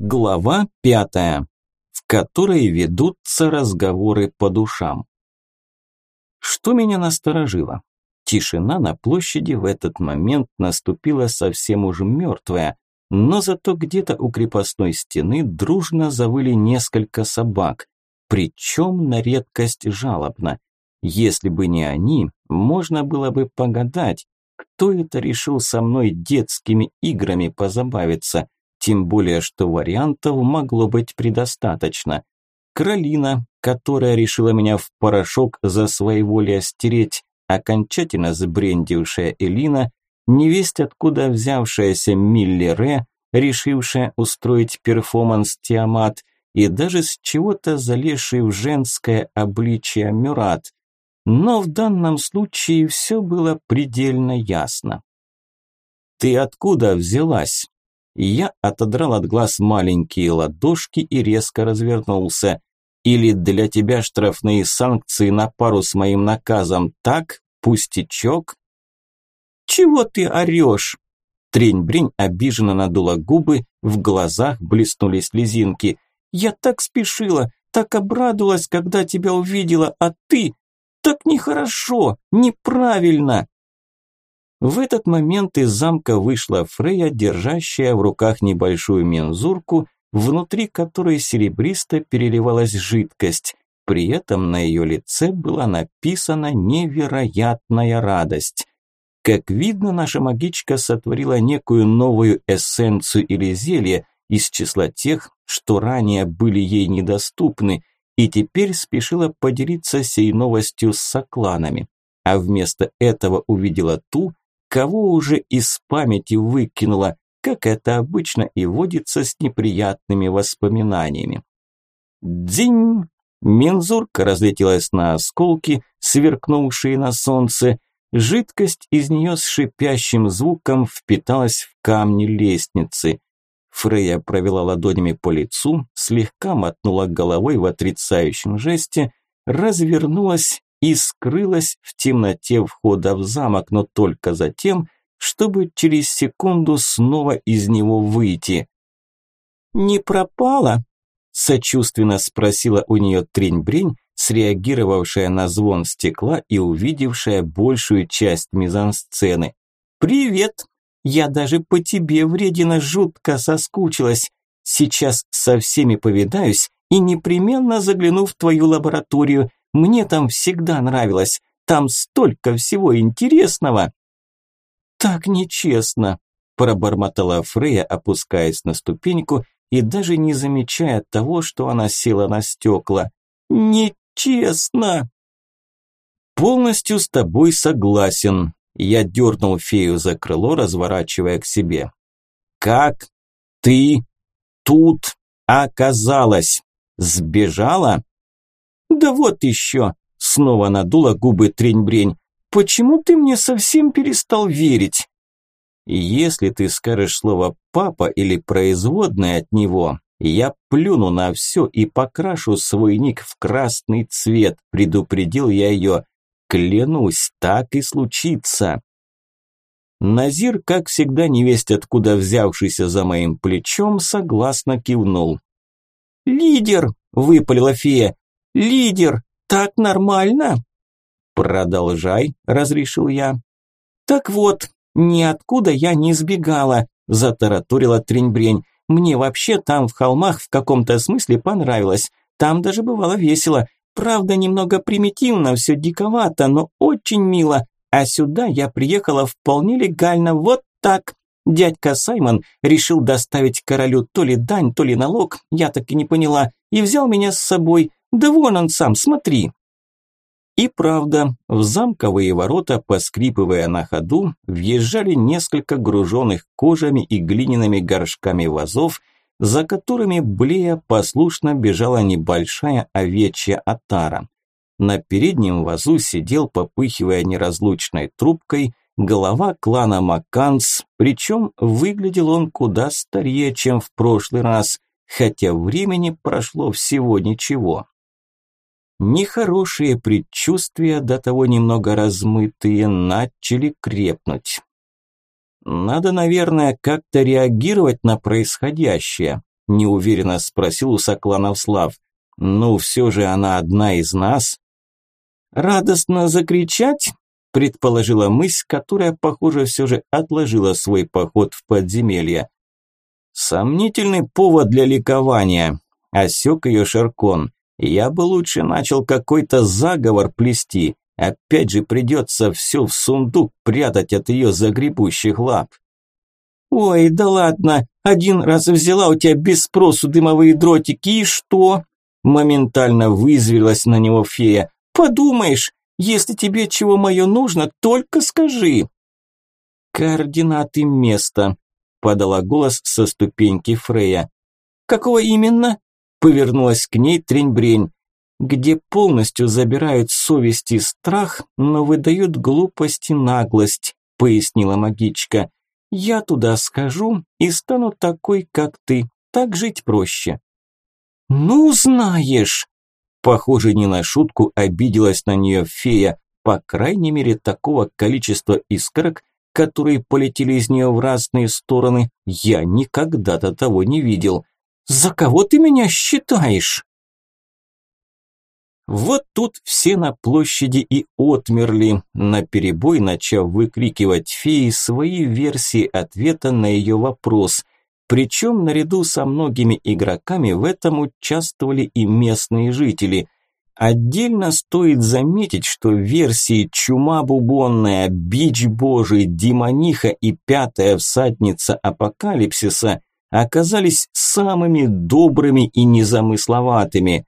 Глава пятая, в которой ведутся разговоры по душам. Что меня насторожило? Тишина на площади в этот момент наступила совсем уж мертвая, но зато где-то у крепостной стены дружно завыли несколько собак, причем на редкость жалобно. Если бы не они, можно было бы погадать, кто это решил со мной детскими играми позабавиться – тем более, что вариантов могло быть предостаточно. Кролина, которая решила меня в порошок за своеволие стереть, окончательно сбрендившая Элина, невесть откуда взявшаяся Милли Ре, решившая устроить перформанс Тиамат, и даже с чего-то залезший в женское обличие Мюрат. Но в данном случае все было предельно ясно. «Ты откуда взялась?» Я отодрал от глаз маленькие ладошки и резко развернулся. Или для тебя штрафные санкции на пару с моим наказом, так? Пустячок? Чего ты орешь? Трень-брень обиженно надула губы, в глазах блеснули слезинки. Я так спешила, так обрадовалась, когда тебя увидела, а ты... Так нехорошо, неправильно. В этот момент из замка вышла Фрея, держащая в руках небольшую мензурку, внутри которой серебристо переливалась жидкость. При этом на ее лице была написана невероятная радость. Как видно, наша магичка сотворила некую новую эссенцию или зелье из числа тех, что ранее были ей недоступны, и теперь спешила поделиться сей новостью с сокланами. А вместо этого увидела ту, кого уже из памяти выкинула, как это обычно и водится с неприятными воспоминаниями. Дзинь! Мензурка разлетелась на осколки, сверкнувшие на солнце. Жидкость из нее с шипящим звуком впиталась в камни лестницы. Фрея провела ладонями по лицу, слегка мотнула головой в отрицающем жесте, развернулась и скрылась в темноте входа в замок, но только за тем, чтобы через секунду снова из него выйти. «Не пропала?» – сочувственно спросила у нее трень-брень, среагировавшая на звон стекла и увидевшая большую часть мизансцены. «Привет! Я даже по тебе, вредина, жутко соскучилась. Сейчас со всеми повидаюсь и непременно загляну в твою лабораторию. Мне там всегда нравилось. Там столько всего интересного. Так нечестно, пробормотала Фрея, опускаясь на ступеньку и даже не замечая того, что она села на стекла. Нечестно. Полностью с тобой согласен. Я дернул фею за крыло, разворачивая к себе. Как ты тут оказалась? Сбежала? «Да вот еще!» – снова надула губы трень-брень. «Почему ты мне совсем перестал верить?» «Если ты скажешь слово «папа» или «производное» от него, я плюну на все и покрашу свой ник в красный цвет», – предупредил я ее. «Клянусь, так и случится». Назир, как всегда, невесть откуда взявшийся за моим плечом, согласно кивнул. «Лидер!» – выпалила фея. «Лидер, так нормально?» «Продолжай», – разрешил я. «Так вот, ниоткуда я не сбегала», – затараторила Треньбрень. «Мне вообще там в холмах в каком-то смысле понравилось. Там даже бывало весело. Правда, немного примитивно, все диковато, но очень мило. А сюда я приехала вполне легально, вот так. Дядька Саймон решил доставить королю то ли дань, то ли налог, я так и не поняла, и взял меня с собой. Да вон он сам, смотри. И правда, в замковые ворота, поскрипывая на ходу, въезжали несколько груженных кожами и глиняными горшками вазов, за которыми блея послушно бежала небольшая овечья отара. На переднем вазу сидел, попыхивая неразлучной трубкой, глава клана Маканс, причем выглядел он куда старее, чем в прошлый раз, хотя времени прошло всего ничего. Нехорошие предчувствия, до того немного размытые, начали крепнуть. Надо, наверное, как-то реагировать на происходящее. неуверенно спросил у Сокланов Слав. Ну, все же она одна из нас. Радостно закричать, предположила мысль, которая, похоже, все же отложила свой поход в подземелье. Сомнительный повод для ликования, осек ее Шаркон. Я бы лучше начал какой-то заговор плести. Опять же придется все в сундук прятать от ее загребущих лап. «Ой, да ладно, один раз взяла у тебя без спросу дымовые дротики, и что?» Моментально вызверилась на него фея. «Подумаешь, если тебе чего мое нужно, только скажи». «Координаты места», – подала голос со ступеньки Фрея. «Какого именно?» – повернулась к ней трень-брень. «Где полностью забирают совесть и страх, но выдают глупость и наглость», – пояснила магичка. Я туда скажу и стану такой, как ты. Так жить проще. Ну, знаешь. Похоже, не на шутку обиделась на нее фея. По крайней мере, такого количества искорок, которые полетели из нее в разные стороны, я никогда до того не видел. За кого ты меня считаешь? Вот тут все на площади и отмерли, наперебой начав выкрикивать феи свои версии ответа на ее вопрос. Причем наряду со многими игроками в этом участвовали и местные жители. Отдельно стоит заметить, что версии «Чума бубонная», «Бич божий», «Демониха» и «Пятая всадница апокалипсиса» оказались самыми добрыми и незамысловатыми.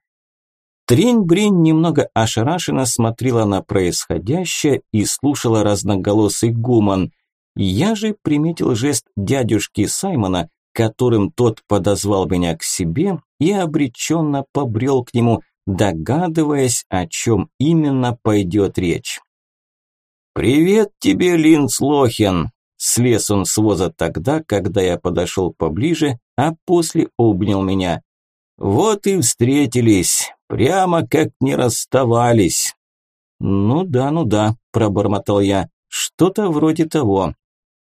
Трень-брень немного ошарашенно смотрела на происходящее и слушала разноголосый гуман. Я же приметил жест дядюшки Саймона, которым тот подозвал меня к себе и обреченно побрел к нему, догадываясь, о чем именно пойдет речь. «Привет тебе, Линц Лохин!» Слез он с воза тогда, когда я подошел поближе, а после обнял меня. «Вот и встретились. Прямо как не расставались. Ну да, ну да, пробормотал я. Что-то вроде того.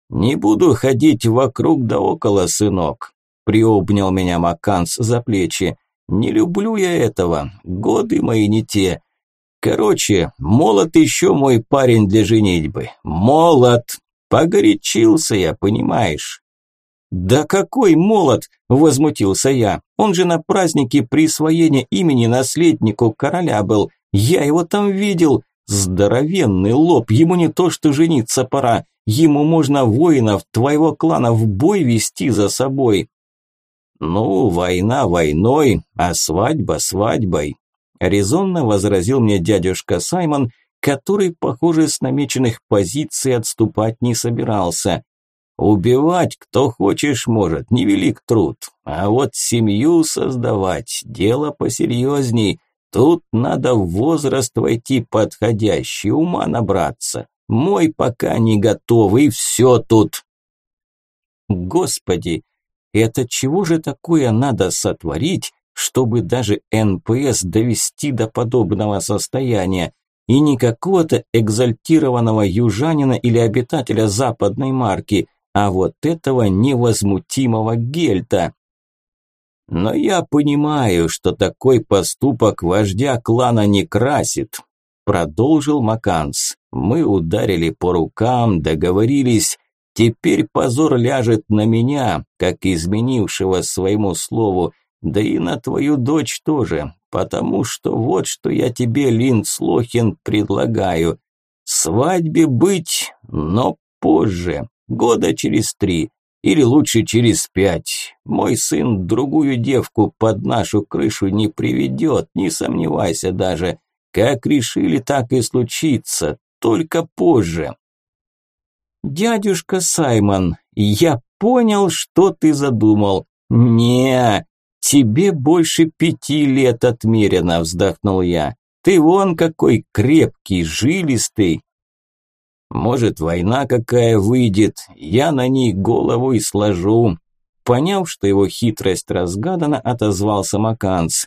Не буду ходить вокруг да около, сынок. Приобнял меня Маканс за плечи. Не люблю я этого. Годы мои не те. Короче, молод еще мой парень для женитьбы. Молод. Погорячился я, понимаешь. «Да какой молот!» – возмутился я. «Он же на празднике присвоения имени наследнику короля был. Я его там видел. Здоровенный лоб, ему не то что жениться пора. Ему можно воинов твоего клана в бой вести за собой». «Ну, война войной, а свадьба свадьбой», – резонно возразил мне дядюшка Саймон, который, похоже, с намеченных позиций отступать не собирался. Убивать кто хочешь может, невелик труд. А вот семью создавать – дело посерьезней. Тут надо в возраст войти подходящий, ума набраться. Мой пока не готов, и все тут. Господи, это чего же такое надо сотворить, чтобы даже НПС довести до подобного состояния? И не какого-то экзальтированного южанина или обитателя западной марки – а вот этого невозмутимого гельта. Но я понимаю, что такой поступок вождя клана не красит, продолжил Маканс. Мы ударили по рукам, договорились. Теперь позор ляжет на меня, как изменившего своему слову, да и на твою дочь тоже, потому что вот что я тебе, Линд Слохин, предлагаю. Свадьбе быть, но позже, Года через три, или лучше через пять. Мой сын другую девку под нашу крышу не приведет, не сомневайся даже. Как решили, так и случится, только позже. Дядюшка Саймон, я понял, что ты задумал. Не, тебе больше пяти лет отмерено, вздохнул я. Ты вон какой крепкий, жилистый, может, война какая выйдет, я на ней голову и сложу. Поняв, что его хитрость разгадана, отозвался Маканц.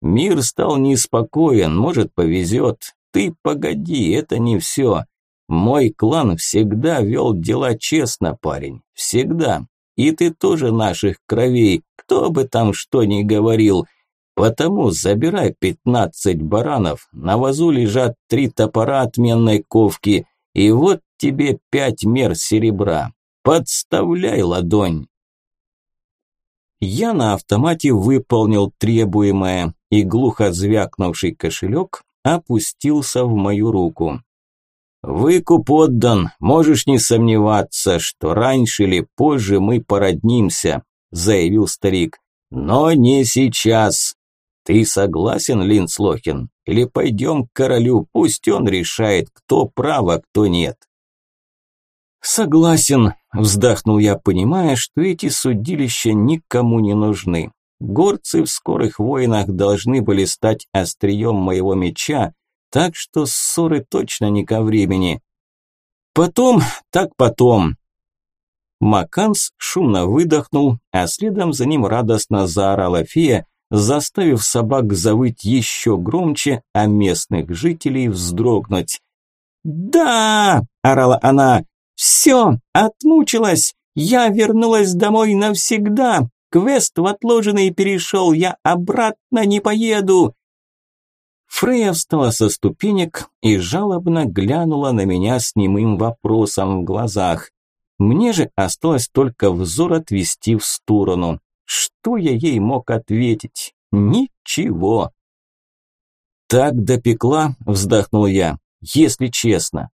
Мир стал неспокоен, может, повезет. Ты погоди, это не все. Мой клан всегда вел дела честно, парень, всегда. И ты тоже наших кровей, кто бы там что ни говорил. Потому забирай пятнадцать баранов, на вазу лежат три топора отменной ковки, и вот тебе пять мер серебра. Подставляй ладонь. Я на автомате выполнил требуемое, и глухо звякнувший кошелек опустился в мою руку. «Выкуп отдан, можешь не сомневаться, что раньше или позже мы породнимся», заявил старик. «Но не сейчас. Ты согласен, Линцлохин? Или пойдем к королю, пусть он решает, кто прав, а кто нет?» «Согласен», – вздохнул я, понимая, что эти судилища никому не нужны. Горцы в скорых войнах должны были стать острием моего меча, так что ссоры точно не ко времени. Потом, так потом. Маканс шумно выдохнул, а следом за ним радостно заорала фея, заставив собак завыть еще громче, а местных жителей вздрогнуть. «Да!» – орала она. «Все, отмучилась! Я вернулась домой навсегда! Квест в отложенный перешел, я обратно не поеду!» Фрея встала со ступенек и жалобно глянула на меня с немым вопросом в глазах. Мне же осталось только взор отвести в сторону. Что я ей мог ответить? Ничего. «Так допекла», – вздохнул я, – «если честно».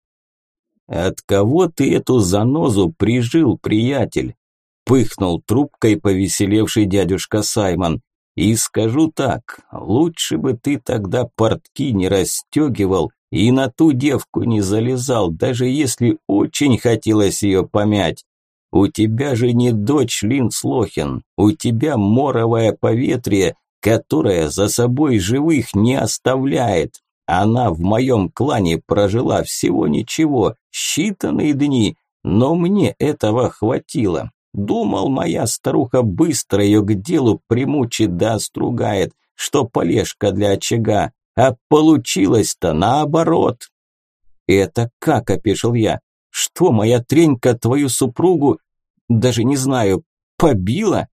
«От кого ты эту занозу прижил, приятель?» Пыхнул трубкой повеселевший дядюшка Саймон. «И скажу так, лучше бы ты тогда портки не расстегивал и на ту девку не залезал, даже если очень хотелось ее помять. У тебя же не дочь Линцлохин, у тебя моровое поветрие, которое за собой живых не оставляет. Она в моем клане прожила всего ничего, считанные дни, но мне этого хватило. Думал, моя старуха быстро ее к делу примучит да остругает, что полежка для очага, а получилось-то наоборот. Это как, опешил я? Что, моя тренька твою супругу, даже не знаю, побила?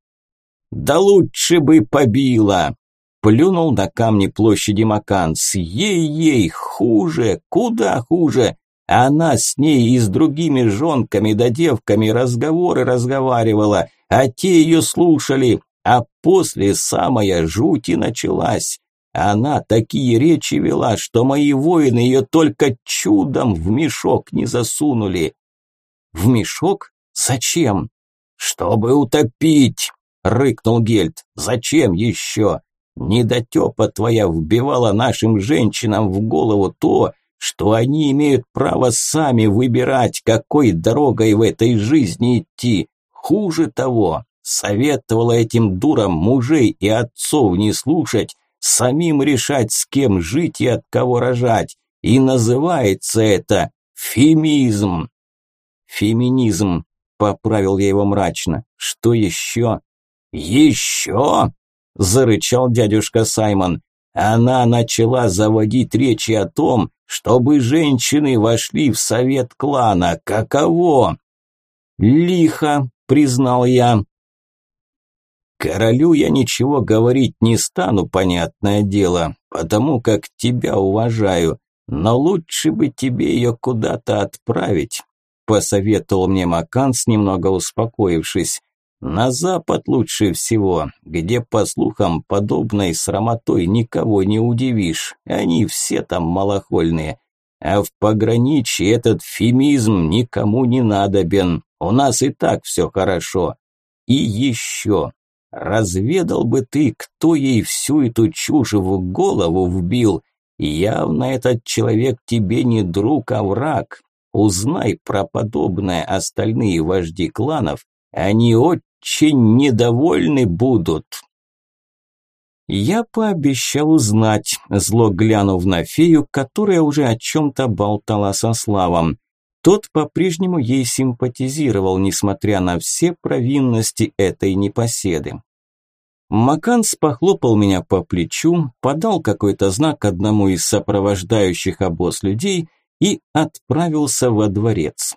Да лучше бы побила, Плюнул на камни площади Маканс. Ей-ей, хуже, куда хуже. Она с ней и с другими жонками да девками разговоры разговаривала, а те ее слушали, а после самая жуть и началась. Она такие речи вела, что мои воины ее только чудом в мешок не засунули. В мешок? Зачем? Чтобы утопить, рыкнул Гельд. Зачем еще? Недотепа твоя вбивала нашим женщинам в голову то, что они имеют право сами выбирать, какой дорогой в этой жизни идти. Хуже того, советовала этим дурам мужей и отцов не слушать, самим решать, с кем жить и от кого рожать. И называется это фемизм. Феминизм, поправил я его мрачно. Что еще? Еще? зарычал дядюшка Саймон. Она начала заводить речи о том, чтобы женщины вошли в совет клана. Каково? Лихо, признал я. Королю я ничего говорить не стану, понятное дело, потому как тебя уважаю, но лучше бы тебе ее куда-то отправить, посоветовал мне Маканс, немного успокоившись. На запад лучше всего, где, по слухам, подобной срамотой никого не удивишь. Они все там малохольные. А в пограничье этот фемизм никому не надобен. У нас и так все хорошо. И еще. Разведал бы ты, кто ей всю эту чушь в голову вбил. Явно этот человек тебе не друг, а враг. Узнай про подобное остальные вожди кланов. Они очень недовольны будут. Я пообещал узнать, зло глянув на фею, которая уже о чем-то болтала со Славом. Тот по-прежнему ей симпатизировал, несмотря на все провинности этой непоседы. Маканс похлопал меня по плечу, подал какой-то знак одному из сопровождающих обоз людей и отправился во дворец.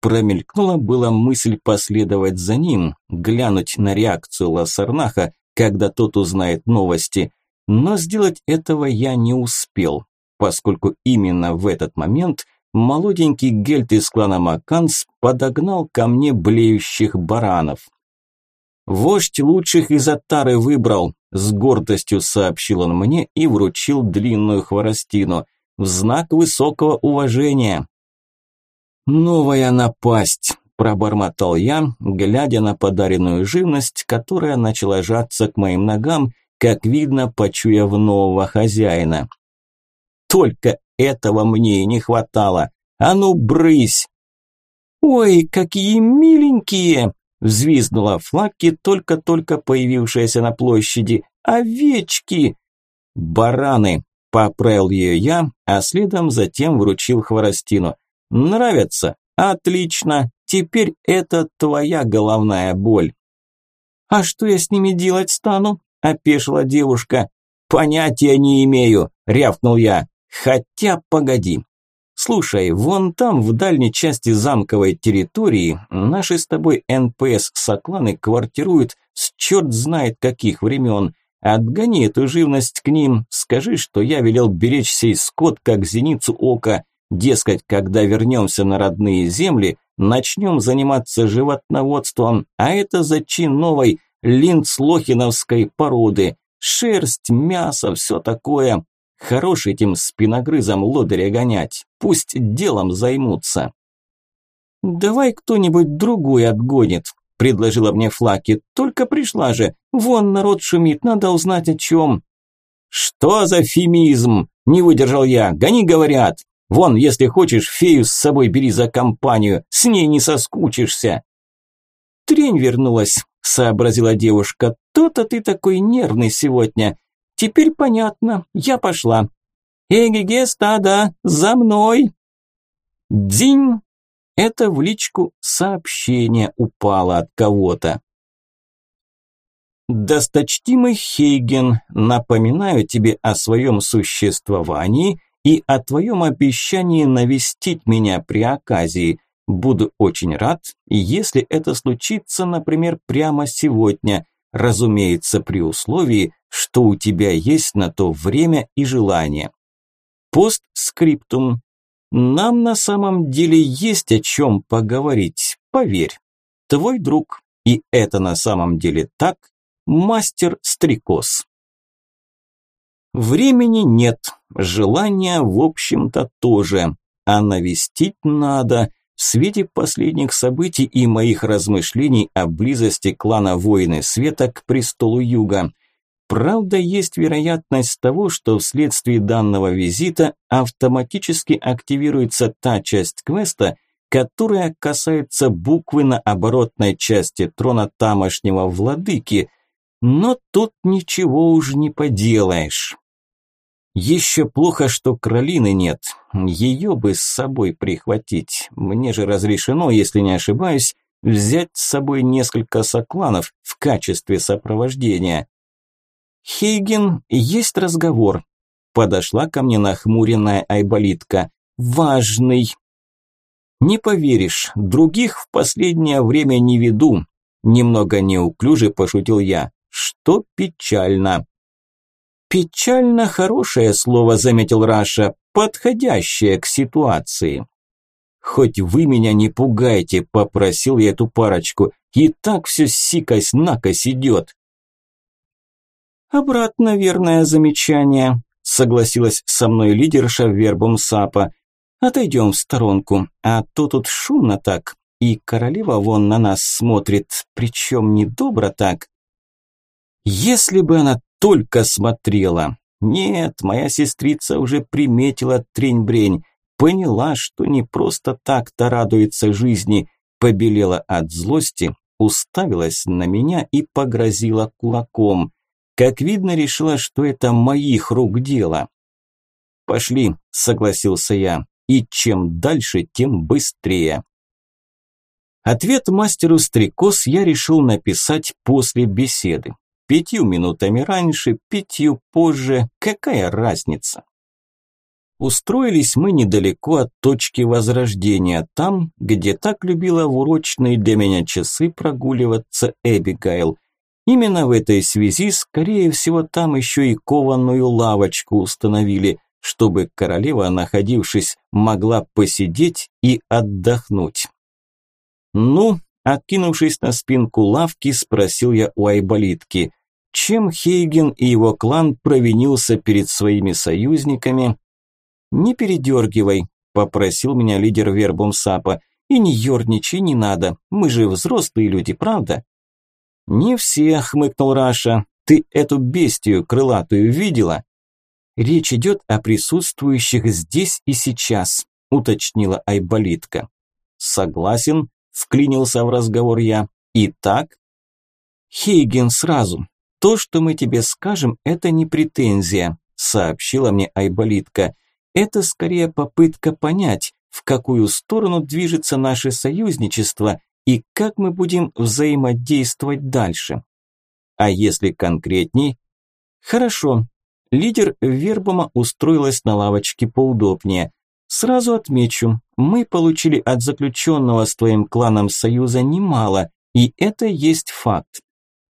Промелькнула была мысль последовать за ним, глянуть на реакцию Лассарнаха, когда тот узнает новости, но сделать этого я не успел, поскольку именно в этот момент молоденький гельт из клана Маканс подогнал ко мне блеющих баранов. «Вождь лучших из Атары выбрал», – с гордостью сообщил он мне и вручил длинную хворостину в знак высокого уважения. «Новая напасть», – пробормотал я, глядя на подаренную живность, которая начала жаться к моим ногам, как видно, почуяв нового хозяина. «Только этого мне и не хватало! А ну, брысь!» «Ой, какие миленькие!» – взвизгнула Флакки, только-только появившаяся на площади. «Овечки!» «Бараны!» – поправил ее я, а следом затем вручил Хворостину. Нравятся? Отлично. Теперь это твоя головная боль. А что я с ними делать стану? Опешила девушка. Понятия не имею, рявкнул я. Хотя, погоди. Слушай, вон там, в дальней части замковой территории, наши с тобой НПС-сокланы квартируют с черт знает каких времен. Отгони эту живность к ним, скажи, что я велел беречь сей скот, как зеницу ока, Дескать, когда вернемся на родные земли, начнем заниматься животноводством, а это зачин новой линдслохиновской породы. Шерсть, мясо, все такое. Хорош этим спиногрызом лодыря гонять. Пусть делом займутся. «Давай кто-нибудь другой отгонит», – предложила мне Флаки. «Только пришла же. Вон народ шумит, надо узнать о чем». «Что за фемизм?» – не выдержал я. «Гони, говорят». Вон, если хочешь, фею с собой бери за компанию, с ней не соскучишься. Трень вернулась, сообразила девушка. То-то ты такой нервный сегодня. Теперь понятно, я пошла. Эге-ге, стада, за мной. Дзинь! Это в личку сообщение упало от кого-то. Досточтимый Хейген, напоминаю тебе о своем существовании и о твоем обещании навестить меня при оказии. Буду очень рад, если это случится, например, прямо сегодня, разумеется, при условии, что у тебя есть на то время и желание. Постскриптум. Нам на самом деле есть о чем поговорить, поверь. Твой друг, и это на самом деле так, мастер Стрекоз. Времени нет, желания, в общем-то, тоже. А навестить надо. В свете последних событий и моих размышлений о близости клана Воины Света к престолу Юга. Правда, есть вероятность того, что вследствие данного визита автоматически активируется та часть квеста, которая касается буквы на оборотной части трона тамошнего владыки, но тут ничего уж не поделаешь. Еще плохо, что кролины нет. Ее бы с собой прихватить. Мне же разрешено, если не ошибаюсь, взять с собой несколько сокланов в качестве сопровождения. Хейген, есть разговор. Подошла ко мне нахмуренная айболитка. Важный. Не поверишь, других в последнее время не веду. Немного неуклюже пошутил я. Что печально. «Печально хорошее слово», – заметил Раша, – «подходящее к ситуации». «Хоть вы меня не пугайте», – попросил я эту парочку, – «и так все сикось-накось идет». «Обратно верное замечание», – согласилась со мной лидерша вербом Сапа. «Отойдем в сторонку, а то тут шумно так, и королева вон на нас смотрит, причем недобро так». Если бы она только смотрела. Нет, моя сестрица уже приметила трень-брень, поняла, что не просто так-то радуется жизни, побелела от злости, уставилась на меня и погрозила кулаком. Как видно, решила, что это моих рук дело. «Пошли», – согласился я, – «и чем дальше, тем быстрее». Ответ мастеру Стрекоз я решил написать после беседы. Пятью минутами раньше, пятью позже, какая разница? Устроились мы недалеко от точки возрождения, там, где так любила в урочные для меня часы прогуливаться Эбигейл. Именно в этой связи, скорее всего, там еще и кованную лавочку установили, чтобы королева, находившись, могла посидеть и отдохнуть. «Ну, Откинувшись на спинку лавки, спросил я у Айболитки, чем Хейген и его клан провинился перед своими союзниками. «Не передергивай», – попросил меня лидер вербом САПа, – «и не ерничай не надо, мы же взрослые люди, правда?» «Не все», – хмыкнул Раша, – «ты эту бестию крылатую видела?» «Речь идет о присутствующих здесь и сейчас», – уточнила Айболитка. «Согласен», Вклинился в разговор я. Итак? Хейген сразу. То, что мы тебе скажем, это не претензия, сообщила мне Айболитка. Это скорее попытка понять, в какую сторону движется наше союзничество и как мы будем взаимодействовать дальше. А если конкретней? Хорошо. Лидер Вербома устроилась на лавочке поудобнее. Сразу отмечу, мы получили от заключенного с твоим кланом союза немало, и это есть факт.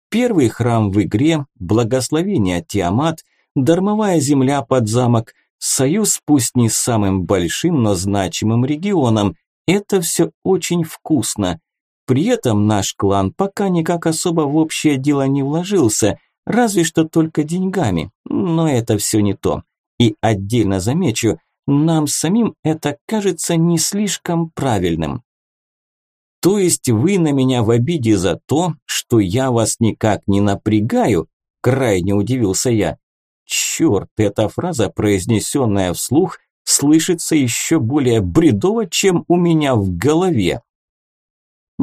Первый храм в игре, благословение Тиамат, дармовая земля под замок, союз пусть не самым большим, но значимым регионом. Это все очень вкусно. При этом наш клан пока никак особо в общее дело не вложился, разве что только деньгами, но это все не то. И отдельно замечу, нам самим это кажется не слишком правильным. То есть вы на меня в обиде за то, что я вас никак не напрягаю? Крайне удивился я. Черт, эта фраза, произнесенная вслух, слышится еще более бредово, чем у меня в голове.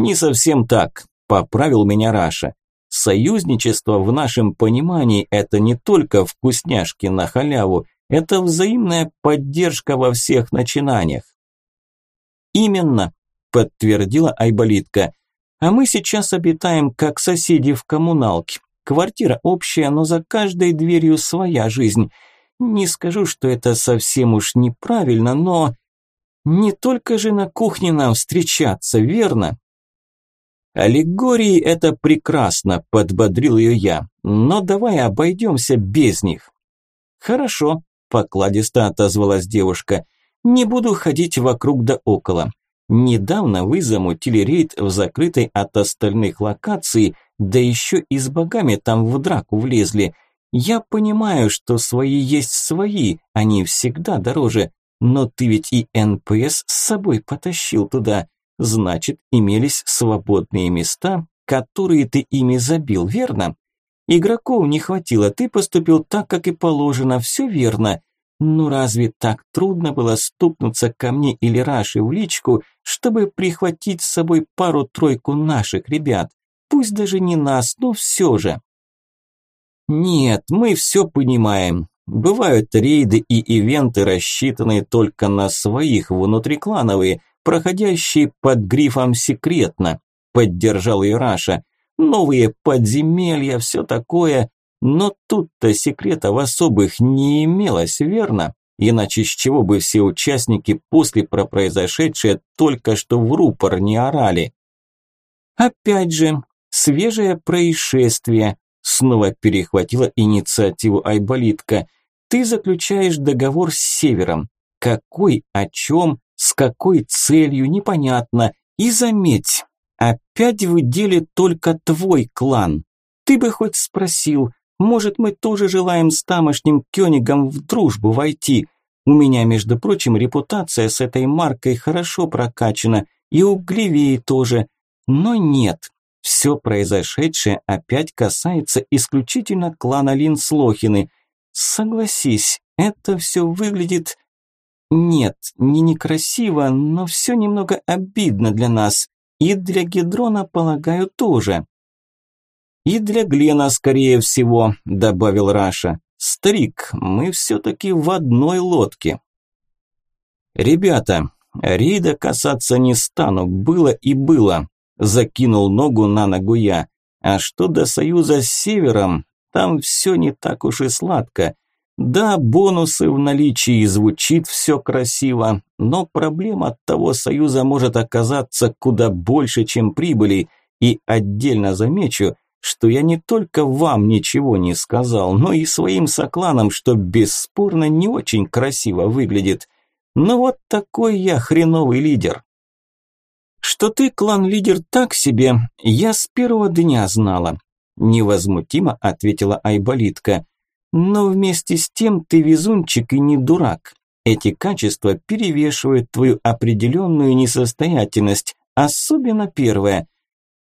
Не совсем так, поправил меня Раша. Союзничество в нашем понимании – это не только вкусняшки на халяву, это взаимная поддержка во всех начинаниях. Именно, подтвердила Айболитка. А мы сейчас обитаем как соседи в коммуналке. Квартира общая, но за каждой дверью своя жизнь. Не скажу, что это совсем уж неправильно, но... Не только же на кухне нам встречаться, верно? Аллегории – это прекрасно, подбодрил ее я. Но давай обойдемся без них. Хорошо, покладисто отозвалась девушка. Не буду ходить вокруг да около. Недавно вы замутили рейд в закрытой от остальных локации, да еще и с богами там в драку влезли. Я понимаю, что свои есть свои, они всегда дороже, но ты ведь и НПС с собой потащил туда. Значит, имелись свободные места, которые ты ими забил, верно? Игроков не хватило, ты поступил так, как и положено, все верно. Ну разве так трудно было стукнуться ко мне или Раше в личку, чтобы прихватить с собой пару-тройку наших ребят? Пусть даже не нас, но все же. Нет, мы все понимаем. Бывают рейды и ивенты, рассчитанные только на своих внутриклановые, проходящие под грифом «секретно», поддержал ее Раша новые подземелья, все такое. Но тут-то секретов особых не имелось, верно? Иначе с чего бы все участники после про произошедшее только что в рупор не орали? Опять же, свежее происшествие. Снова перехватила инициативу Айболитка. Ты заключаешь договор с Севером. Какой, о чем, с какой целью, непонятно. И заметь, Опять в деле только твой клан. Ты бы хоть спросил, может, мы тоже желаем с тамошним Кёнигом в дружбу войти. У меня, между прочим, репутация с этой маркой хорошо прокачана, и у Гливеи тоже. Но нет, все произошедшее опять касается исключительно клана Линслохины. Согласись, это все выглядит... Нет, не некрасиво, но все немного обидно для нас. И для Гидрона, полагаю, тоже. И для Глена, скорее всего, добавил Раша. Старик, мы все-таки в одной лодке. Ребята, рейда касаться не стану, было и было. Закинул ногу на ногу я. А что до союза с Севером, там все не так уж и сладко. Да, бонусы в наличии звучит все красиво, но проблем от того союза может оказаться куда больше, чем прибыли. И отдельно замечу, что я не только вам ничего не сказал, но и своим сокланам, что бесспорно не очень красиво выглядит. Но вот такой я хреновый лидер. Что ты, клан-лидер, так себе, я с первого дня знала. Невозмутимо ответила Айболитка. Но вместе с тем ты везунчик и не дурак. Эти качества перевешивают твою определенную несостоятельность, особенно первое.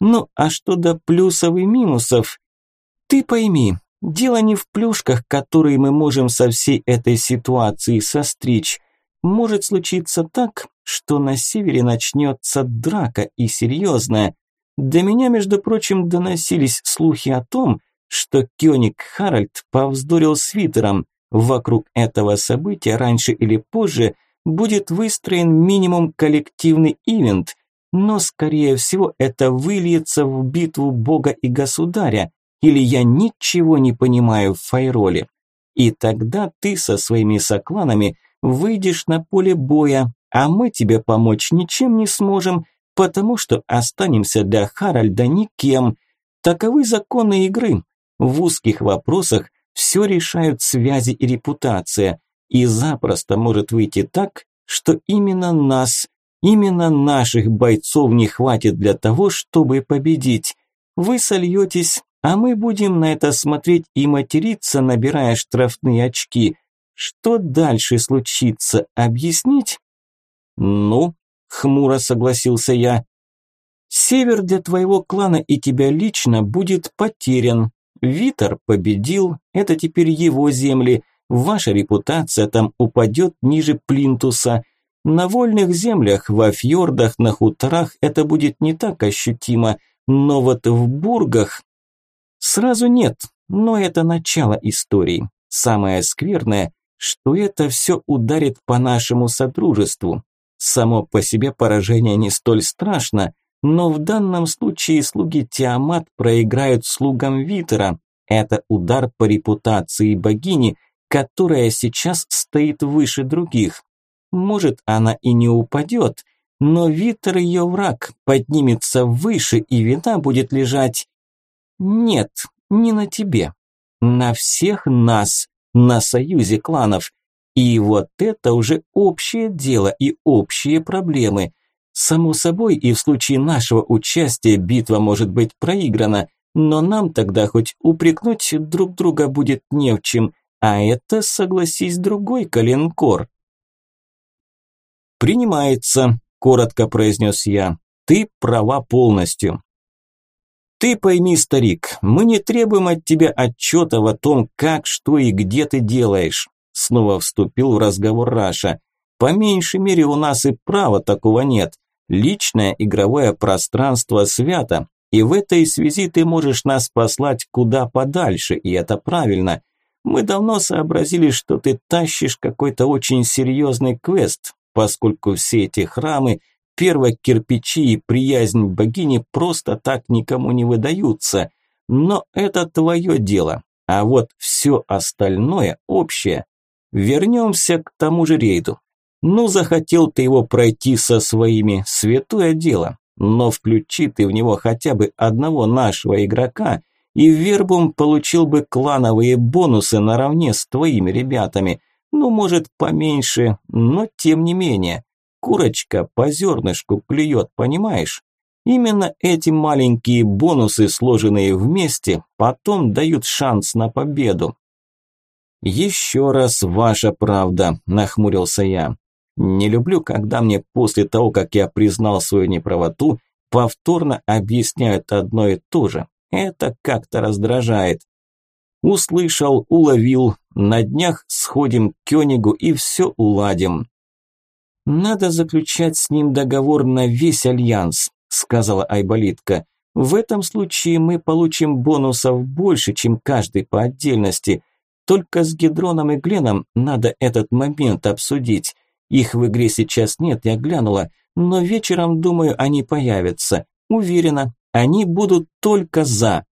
Ну, а что до плюсов и минусов? Ты пойми, дело не в плюшках, которые мы можем со всей этой ситуации состричь. Может случиться так, что на севере начнется драка и серьезная. До меня, между прочим, доносились слухи о том, что Кёник Харальд повздорил с Витером. Вокруг этого события раньше или позже будет выстроен минимум коллективный ивент, но, скорее всего, это выльется в битву бога и государя, или я ничего не понимаю в Файроле. И тогда ты со своими сокланами выйдешь на поле боя, а мы тебе помочь ничем не сможем, потому что останемся для Харальда никем. Таковы законы игры. В узких вопросах все решают связи и репутация, и запросто может выйти так, что именно нас, именно наших бойцов не хватит для того, чтобы победить. Вы сольетесь, а мы будем на это смотреть и материться, набирая штрафные очки. Что дальше случится, объяснить? Ну, хмуро согласился я. Север для твоего клана и тебя лично будет потерян, Витер победил, это теперь его земли, ваша репутация там упадет ниже плинтуса. На вольных землях, во фьордах, на хуторах это будет не так ощутимо, но вот в бургах... Сразу нет, но это начало истории. Самое скверное, что это все ударит по нашему содружеству. Само по себе поражение не столь страшно, но в данном случае слуги Тиамат проиграют слугам Витера. Это удар по репутации богини, которая сейчас стоит выше других. Может, она и не упадет, но Витер ее враг поднимется выше, и вина будет лежать... Нет, не на тебе. На всех нас, на союзе кланов. И вот это уже общее дело и общие проблемы – Само собой, и в случае нашего участия битва может быть проиграна, но нам тогда хоть упрекнуть друг друга будет не в чем, а это, согласись, другой коленкор. «Принимается», – коротко произнес я. «Ты права полностью». «Ты пойми, старик, мы не требуем от тебя отчетов о том, как, что и где ты делаешь», – снова вступил в разговор Раша. «По меньшей мере у нас и права такого нет. Личное игровое пространство свято, и в этой связи ты можешь нас послать куда подальше, и это правильно. Мы давно сообразили, что ты тащишь какой-то очень серьезный квест, поскольку все эти храмы, первокирпичи и приязнь богини просто так никому не выдаются. Но это твое дело, а вот все остальное общее. Вернемся к тому же рейду. Ну, захотел ты его пройти со своими, святое дело. Но включи ты в него хотя бы одного нашего игрока, и Вербум получил бы клановые бонусы наравне с твоими ребятами. Ну, может, поменьше, но тем не менее. Курочка по зернышку клюет, понимаешь? Именно эти маленькие бонусы, сложенные вместе, потом дают шанс на победу. «Еще раз ваша правда», – нахмурился я. Не люблю, когда мне после того, как я признал свою неправоту, повторно объясняют одно и то же. Это как-то раздражает. Услышал, уловил, на днях сходим к Кёнигу и все уладим. Надо заключать с ним договор на весь альянс, сказала Айболитка. В этом случае мы получим бонусов больше, чем каждый по отдельности. Только с Гидроном и Гленом надо этот момент обсудить. Их в игре сейчас нет, я глянула, но вечером, думаю, они появятся. Уверена, они будут только за.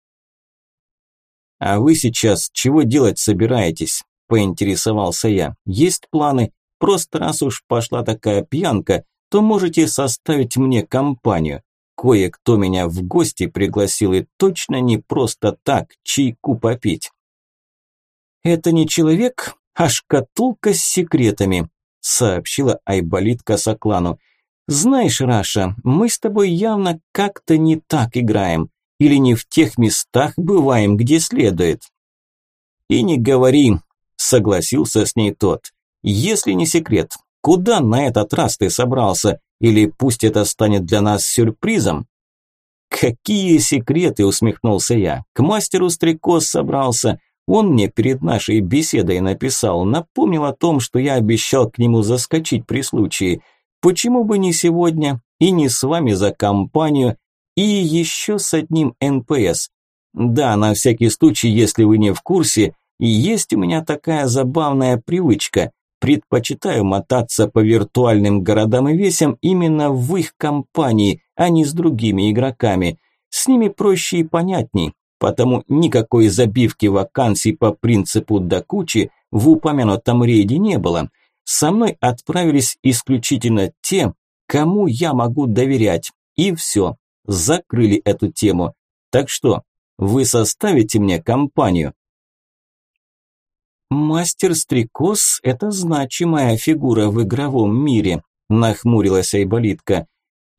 А вы сейчас чего делать собираетесь? поинтересовался я. Есть планы? Просто раз уж пошла такая пьянка, то можете составить мне компанию. Кое-кто меня в гости пригласил и точно не просто так чайку попить. Это не человек, а шкатулка с секретами, сообщила Айболит Касаклану. Знаешь, Раша, мы с тобой явно как-то не так играем или не в тех местах бываем, где следует. И не говори, согласился с ней тот. Если не секрет, куда на этот раз ты собрался? Или пусть это станет для нас сюрпризом? Какие секреты, усмехнулся я. К мастеру стрекоз собрался. Он мне перед нашей беседой написал, напомнил о том, что я обещал к нему заскочить при случае. Почему бы не сегодня и не с вами за компанию, и еще с одним НПС. Да, на всякий случай, если вы не в курсе, есть у меня такая забавная привычка. Предпочитаю мотаться по виртуальным городам и весям именно в их компании, а не с другими игроками. С ними проще и понятней, потому никакой забивки вакансий по принципу до кучи в упомянутом рейде не было. Со мной отправились исключительно те, кому я могу доверять, и все, закрыли эту тему. Так что, вы составите мне компанию? Мастер Стрекоз – это значимая фигура в игровом мире, нахмурилась Айболитка.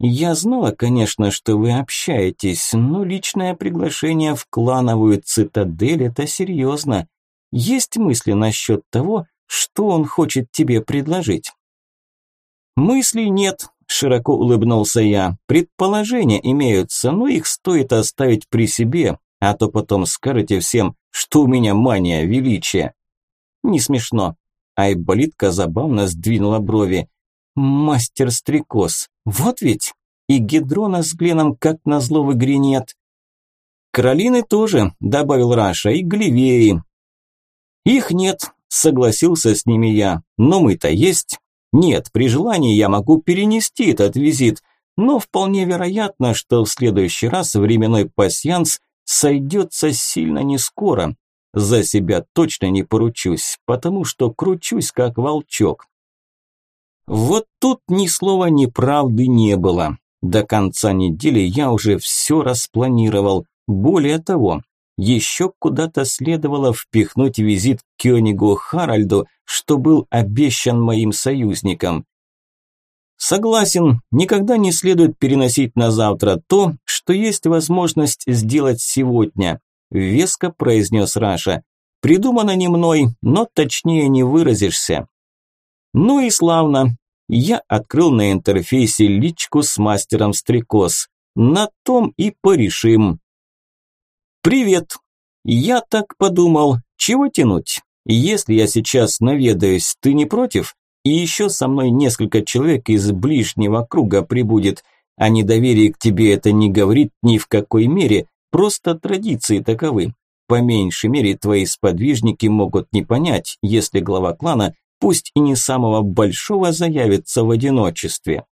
Я знала, конечно, что вы общаетесь, но личное приглашение в клановую цитадель – это серьезно. Есть мысли насчет того, что он хочет тебе предложить? Мыслей нет, широко улыбнулся я. Предположения имеются, но их стоит оставить при себе, а то потом скажете всем, что у меня мания величия. Не смешно. Айболитка забавно сдвинула брови. Мастер стрекоз. Вот ведь. И Гидрона с Гленом как назло в игре нет. Кролины тоже, добавил Раша, и Гливеи. Их нет, согласился с ними я. Но мы-то есть. Нет, при желании я могу перенести этот визит, но вполне вероятно, что в следующий раз временной пасьянс сойдется сильно не скоро. За себя точно не поручусь, потому что кручусь как волчок. Вот тут ни слова ни правды не было. До конца недели я уже все распланировал. Более того, еще куда-то следовало впихнуть визит к Кёнигу Харальду, что был обещан моим союзникам. Согласен, никогда не следует переносить на завтра то, что есть возможность сделать сегодня, веско произнес Раша. Придумано не мной, но точнее не выразишься. Ну и славно. Я открыл на интерфейсе личку с мастером стрекоз. На том и порешим. «Привет!» «Я так подумал. Чего тянуть? Если я сейчас наведаюсь, ты не против? И еще со мной несколько человек из ближнего круга прибудет. А недоверие к тебе это не говорит ни в какой мере, просто традиции таковы. По меньшей мере твои сподвижники могут не понять, если глава клана, пусть и не самого большого, заявится в одиночестве».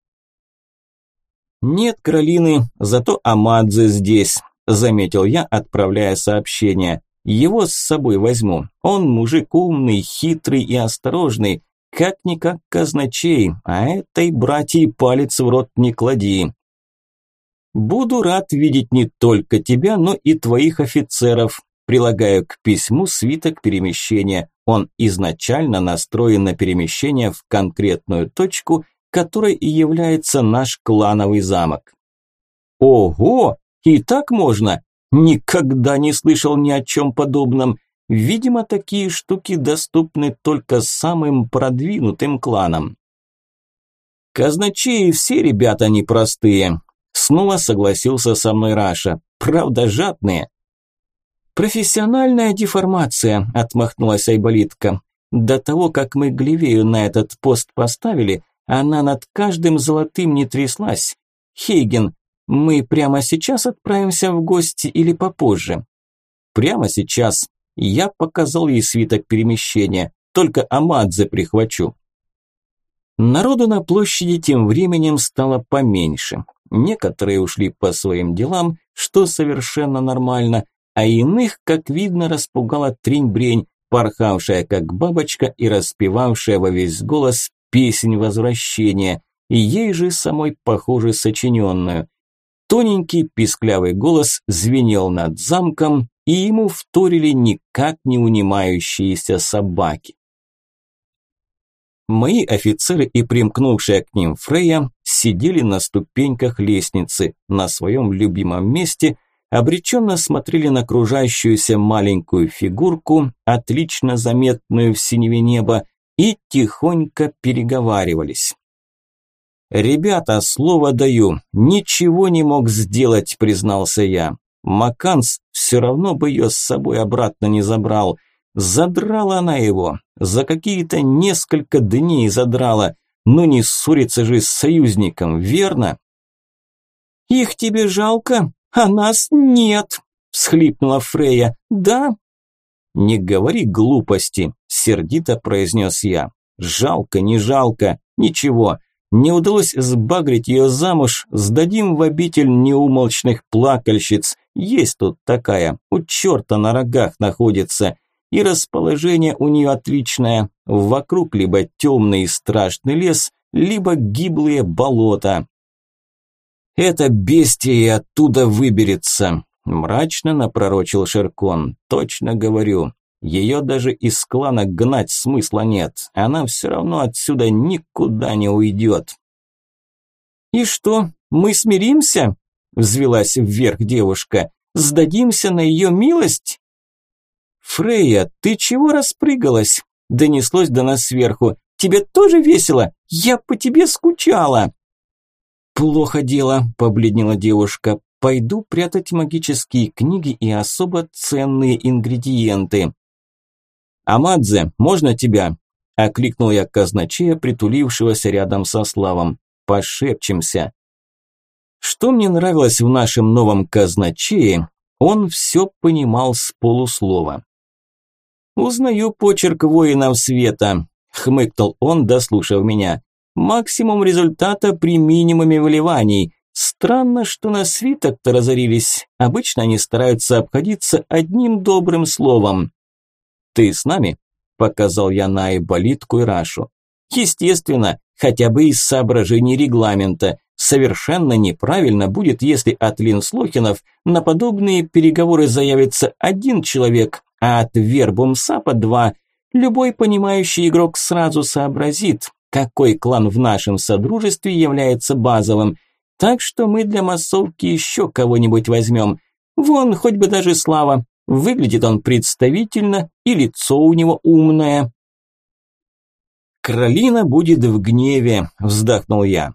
«Нет, Каролины, зато Амадзе здесь заметил я, отправляя сообщение. Его с собой возьму. Он мужик умный, хитрый и осторожный, как-никак казначей, а этой братьей палец в рот не клади. Буду рад видеть не только тебя, но и твоих офицеров. Прилагаю к письму свиток перемещения. Он изначально настроен на перемещение в конкретную точку, которой и является наш клановый замок. Ого, и так можно? Никогда не слышал ни о чем подобном. Видимо, такие штуки доступны только самым продвинутым кланам. Казначеи все ребята непростые. Снова согласился со мной Раша. Правда, жадные. Профессиональная деформация, отмахнулась Айболитка. До того, как мы Гливею на этот пост поставили, она над каждым золотым не тряслась. Хейген, мы прямо сейчас отправимся в гости или попозже? Прямо сейчас. Я показал ей свиток перемещения. Только Амадзе прихвачу. Народу на площади тем временем стало поменьше. Некоторые ушли по своим делам, что совершенно нормально, а иных, как видно, распугала трень-брень, порхавшая как бабочка и распевавшая во весь голос песнь возвращения, и ей же самой, похоже, сочиненную. Тоненький писклявый голос звенел над замком, и ему вторили никак не унимающиеся собаки. Мои офицеры и примкнувшая к ним Фрея сидели на ступеньках лестницы на своем любимом месте, обреченно смотрели на окружающуюся маленькую фигурку, отлично заметную в синеве неба, и тихонько переговаривались. «Ребята, слово даю, ничего не мог сделать», – признался я. Маканс все равно бы ее с собой обратно не забрал. Задрала она его, за какие-то несколько дней задрала. Ну не ссориться же с союзником, верно? «Их тебе жалко, а нас нет», – всхлипнула Фрея. «Да?» «Не говори глупости», – сердито произнес я. «Жалко, не жалко, ничего. Не удалось сбагрить ее замуж, сдадим в обитель неумолчных плакальщиц. Есть тут такая, у черта на рогах находится. И расположение у нее отличное. Вокруг либо темный и страшный лес, либо гиблые болота. Это бестия оттуда выберется, мрачно напророчил Шеркон. Точно говорю. Ее даже из клана гнать смысла нет. Она все равно отсюда никуда не уйдет. «И что, мы смиримся?» – взвелась вверх девушка. «Сдадимся на ее милость?» «Фрея, ты чего распрыгалась?» – донеслось до нас сверху. «Тебе тоже весело? Я по тебе скучала!» «Плохо дело», – побледнела девушка. «Пойду прятать магические книги и особо ценные ингредиенты». «Амадзе, можно тебя?» – окликнул я казначея, притулившегося рядом со Славом. «Пошепчемся». Что мне нравилось в нашем новом казначее, он все понимал с полуслова. «Узнаю почерк воинов света», – хмыкнул он, дослушав меня. «Максимум результата при минимуме вливаний. Странно, что на свиток-то разорились. Обычно они стараются обходиться одним добрым словом. «Ты с нами?» – показал я на Айболитку и Рашу. «Естественно, хотя бы из соображений регламента. Совершенно неправильно будет, если от Линслохинов на подобные переговоры заявится один человек, а от Вербум Сапа два. Любой понимающий игрок сразу сообразит, какой клан в нашем содружестве является базовым. Так что мы для массовки еще кого-нибудь возьмем. Вон, хоть бы даже Слава, Выглядит он представительно, и лицо у него умное. «Кролина будет в гневе», – вздохнул я.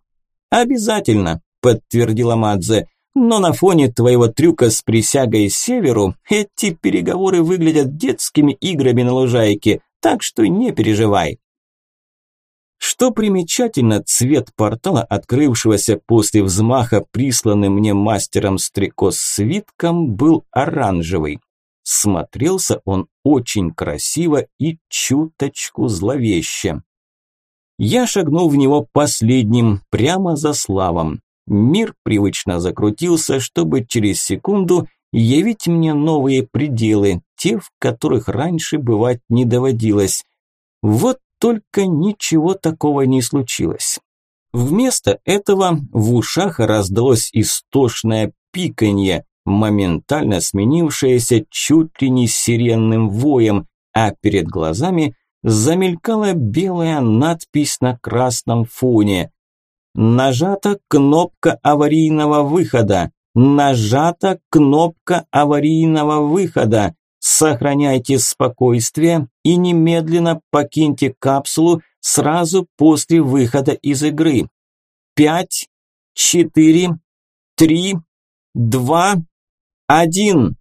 «Обязательно», – подтвердила Мадзе. «Но на фоне твоего трюка с присягой северу эти переговоры выглядят детскими играми на лужайке, так что не переживай». Что примечательно, цвет портала, открывшегося после взмаха присланным мне мастером стрекоз свитком, был оранжевый. Смотрелся он очень красиво и чуточку зловеще. Я шагнул в него последним, прямо за Славом. Мир привычно закрутился, чтобы через секунду явить мне новые пределы, те, в которых раньше бывать не доводилось. Вот только ничего такого не случилось. Вместо этого в ушах раздалось истошное пиканье, моментально сменившееся чуть ли не сиренным воем, а перед глазами замелькала белая надпись на красном фоне. Нажата кнопка аварийного выхода. Нажата кнопка аварийного выхода. Сохраняйте спокойствие и немедленно покиньте капсулу сразу после выхода из игры. Пять, четыре, три, два, один.